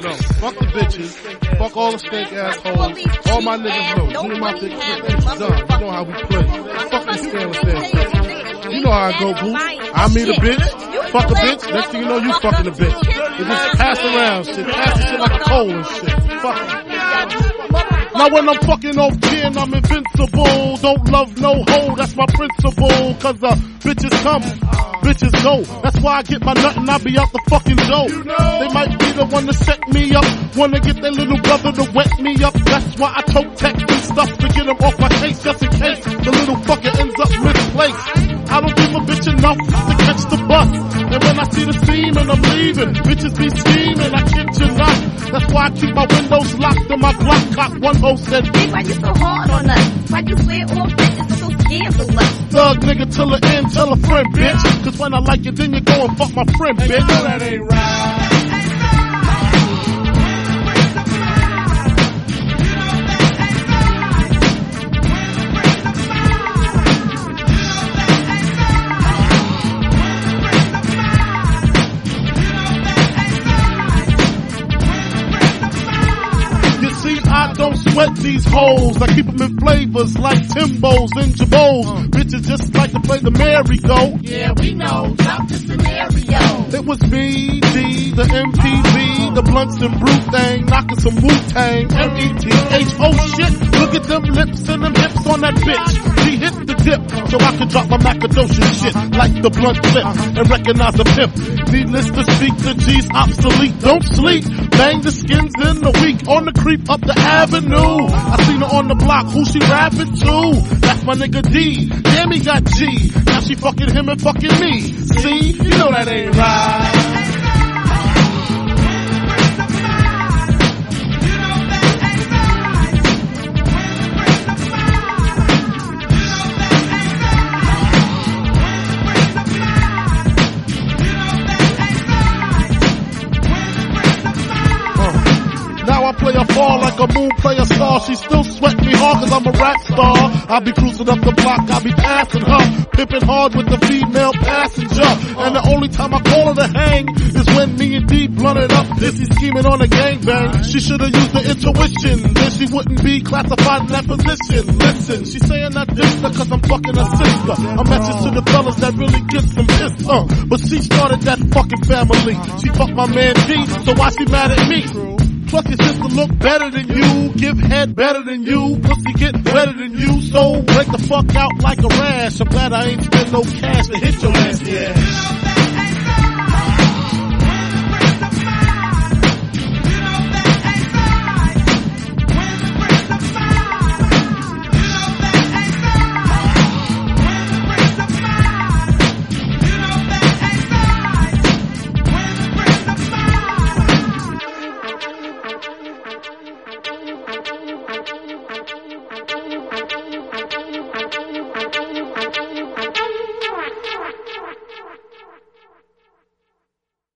No, fuck the bitches. Fuck all the fake assholes. All my niggas know. You know my clip. It's done. You know how we play. Fuck this scandal. You know how I go, boo. I meet a bitch. Fuck a bitch. Next thing you know, you fucking a bitch. It just pass around shit. Pass the shit like a coal and shit. Fuck it. Now when I'm fucking off gin, I'm invincible. Don't love no hoe, that's my principle. Cause the bitches come, bitches go. That's why I get my nut and I be out the fucking dough. They might be the one to set me up. Wanna get their little brother to wet me up. That's why I tote tech and stuff to get him off my case just in case the little fucker ends up misplaced. I don't give a bitch enough to catch the bus. And when I see the steam and I'm leaving, bitches be scheming, I kid you I keep my windows locked and my Glock cock. One hoe said, Hey, why you so hard on us? Why you swear all bitches are so scandalous? thug nigga till the end, tell a friend, bitch. Cause when I like you, then you go and fuck my friend, bitch. that ain't right. Don't sweat these hoes. I keep them in flavors like Timbos and Jabos. Uh. Bitches just like to play the merry-go. Yeah, we know. Drop the scenario. It was me, D, the MTV, the blunts and brew thing, knocking some Wu-Tang, M-E-T-H, oh shit, look at them lips and them hips on that bitch. She hit the dip, so I can drop my macadocious shit, like the blunt clip, and recognize the pimp. Needless to speak, the G's obsolete, don't sleep, bang the skins in the week, on the creep up the avenue. I seen her on the block, who she rapping to? That's my nigga D, damn he got G, now she fucking him and fucking me. See, you know that ain't right. Play a fall like a moon play a star. She still sweat me hard cause I'm a rap star. I be cruising up the block, I be passing her. Pippin' hard with the female passenger. And the only time I call her to hang is when me and D blunted up. Dizzy scheming on a gangbang. She should've used the intuition. Then she wouldn't be classified in that position. Listen, she's saying that this cause I'm fucking her sister. A message to the fellas that really gets them pissed, uh. But she started that fucking family. She fucked my man D, so why she mad at me? Your sister look better than you, give head better than you, pussy get wetter than you, so break the fuck out like a rash. I'm glad I ain't spend no cash to hit your ass. Yeah.